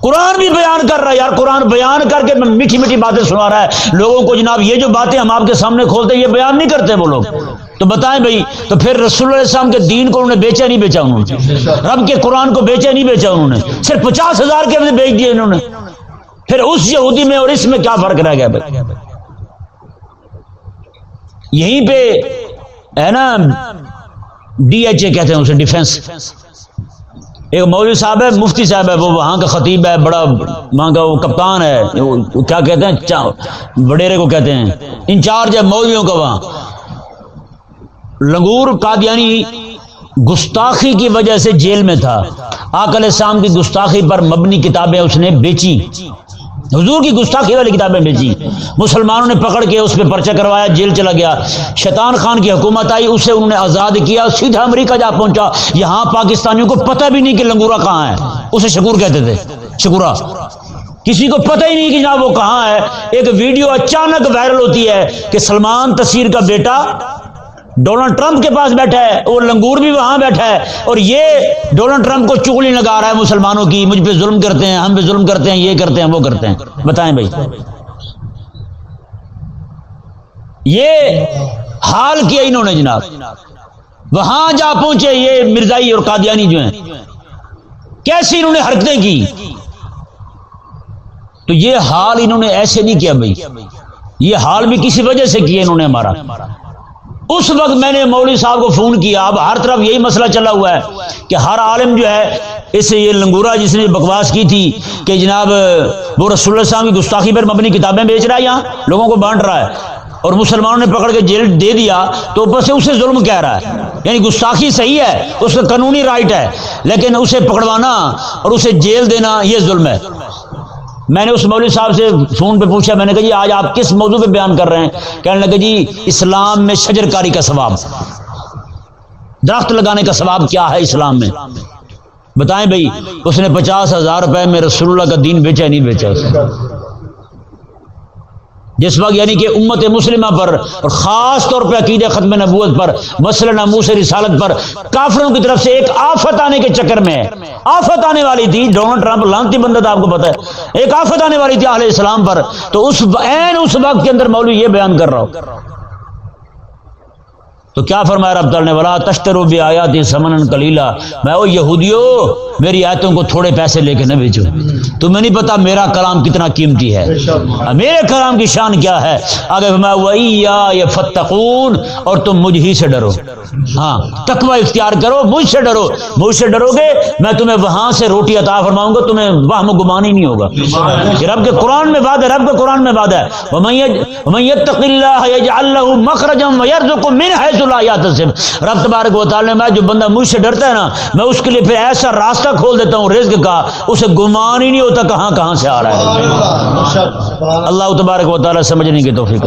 قرآن بھی بیان کر رہا ہے یار، قرآن بیان کر کے میٹھی میٹھی باتیں سنا رہا ہے۔ لوگوں کو جناب یہ جو باتیں ہم آپ کے سامنے کھولتے یہ بیان نہیں کرتے وہ لوگ۔ تو بتائیں بھائی، تو پھر رسول اللہ السلام کے دین کو انہوں نے بیچا نہیں بیچا انہوں نے؟ رب کے قرآن کو بیچا نہیں بیچا انہوں نے؟ صرف پچاس ہزار کے بیچ دیے انہوں نے۔ پھر اس یہودی میں اور اس میں کیا فرق رہ گیا بھائی؟ یہیں پہ، ہے نا، ڈی ایچ اے کہتے ہیں اسے، ڈیفینس۔ ایک مولوی صاحب ہے، مفتی صاحب ہے، وہ وہاں کا خطیب ہے، بڑا وہاں کا وہ کپتان ہے۔ کیا کہتے ہیں؟ وڈیرے کو کہتے ہیں۔ انچارج ہے مولویوں کا وہاں۔ لنگور قادیانی گستاخی کی وجہ سے جیل میں تھا۔ آکل شام کی گستاخی پر مبنی کتابیں اس نے بیچی۔ حضور کی گستاخی والی کتابیں بھیجی مسلمانوں نے پکڑ کے اس پہ پرچہ کروایا، جیل چلا گیا۔ شیطان خان کی حکومت آئی، اسے انہوں نے آزاد کیا، سیدھا امریکہ جا پہنچا۔ یہاں پاکستانیوں کو پتہ بھی نہیں کہ لنگورا کہاں ہے۔ اسے شکور کہتے تھے۔ شکورا۔ کسی کو پتہ ہی نہیں کہ جناب وہ کہاں ہے۔ ایک ویڈیو اچانک وائرل ہوتی ہے کہ سلمان تصیر کا بیٹا ڈونلڈ ٹرمپ کے پاس بیٹھا ہے وہ لنگور بھی وہاں بیٹھا ہے۔ اور یہ ڈونلڈ ٹرمپ کو چگلی لگا رہا ہے مسلمانوں کی، مجھ پہ ظلم کرتے ہیں، ہم پہ ظلم کرتے ہیں، یہ کرتے ہیں، وہ کرتے ہیں۔ بتائیں بھائی۔ یہ حال کیا انہوں نے جناب؟ وہاں جا پہنچے، یہ مرزائی اور قادیانی جو ہیں، کیسی انہوں نے حرکتیں کی؟ تو یہ حال انہوں نے ایسے نہیں کیا بھائی۔ یہ حال بھی کسی وجہ سے کیا انہوں نے ہمارا؟ اس وقت میں نے مولوی صاحب کو فون کیا، اب ہر طرف یہی مسئلہ چلا ہوا ہے کہ ہر عالم جو ہے، اس سے یہ لنگورا جس نے بکواس کی تھی کہ جناب، وہ رسول اللہ صاحب کی گستاخی پر مبنی کتابیں بیچ رہا ہے یہاں، لوگوں کو بانٹ رہا ہے اور مسلمانوں نے پکڑ کے جیل دے دیا تو اوپر سے اسے ظلم کہہ رہا ہے۔ یعنی گستاخی صحیح ہے، اس کا قانونی رائٹ ہے، لیکن اسے پکڑوانا اور اسے جیل دینا یہ ظلم ہے۔ میں نے اس مولوی صاحب سے فون پہ پوچھا، میں نے کہا جی آج آپ کس موضوع پہ بیان کر رہے ہیں؟ کہنے لگے جی اسلام میں شجر کاری کا ثواب۔ درخت لگانے کا ثواب کیا ہے اسلام میں؟ بتائیں بھائی، اس نے پچاس ہزار روپے میں رسول اللہ کا دین بیچا نہیں بیچا؟ جس وقت یعنی کہ امت مسلمہ پر اور خاص طور پہ عقید ختم نبوت پر مسل ناموس رسالت پر، کافروں کی طرف سے ایک آفت آنے کے چکر میں، آفت آنے والی تھی۔ ڈونلڈ ٹرمپ لانتی بندہ تھا، آپ کو پتا ہے۔ ایک آفت آنے والی تھی علیہ السلام پر۔ تو اس این اس وقت کے اندر مولوی یہ بیان کر رہا ہوں۔ تو کیا فرمایا رب تعالیٰ نے؟ بلا تشترو بھی آیا تھی سمن کلیلا میں وہ یہودیو میری آیتوں کو تھوڑے پیسے لے کے نہ بھیجو تمہیں نہیں پتا میرا کلام کتنا قیمتی ہے۔ میرے کلام کی شان کیا ہے؟ اگر میں وہی یا یہ فتقون اور تم مجھ ہی سے ڈرو۔ ہاں تقوی اختیار کرو مجھ سے ڈرو۔ مجھ سے ڈرو گے میں تمہیں وہاں سے روٹی عطا فرماؤں گا تمہیں وہم گمان ہی نہیں ہوگا۔ یہ رب کے قرآن میں بات ہے رب کے قرآن میں بات ہے۔ وَمَن يَتَّقِ اللَّهَ يَجْعَل لَّهُ مَخْرَجًا وَيَرْزُقْهُ مِنْ حَيْثُ لَا رب تبارک و تعالی میں جو بندہ مجھ سے ڈرتا ہے نا میں اس کے لیے پھر ایسا راستہ کھول دیتا ہوں رزق کا اسے گمان ہی نہیں ہوتا کہاں کہاں سے آ رہا ہے۔ اللہ تبارک و تعالی سمجھنے کی توفیق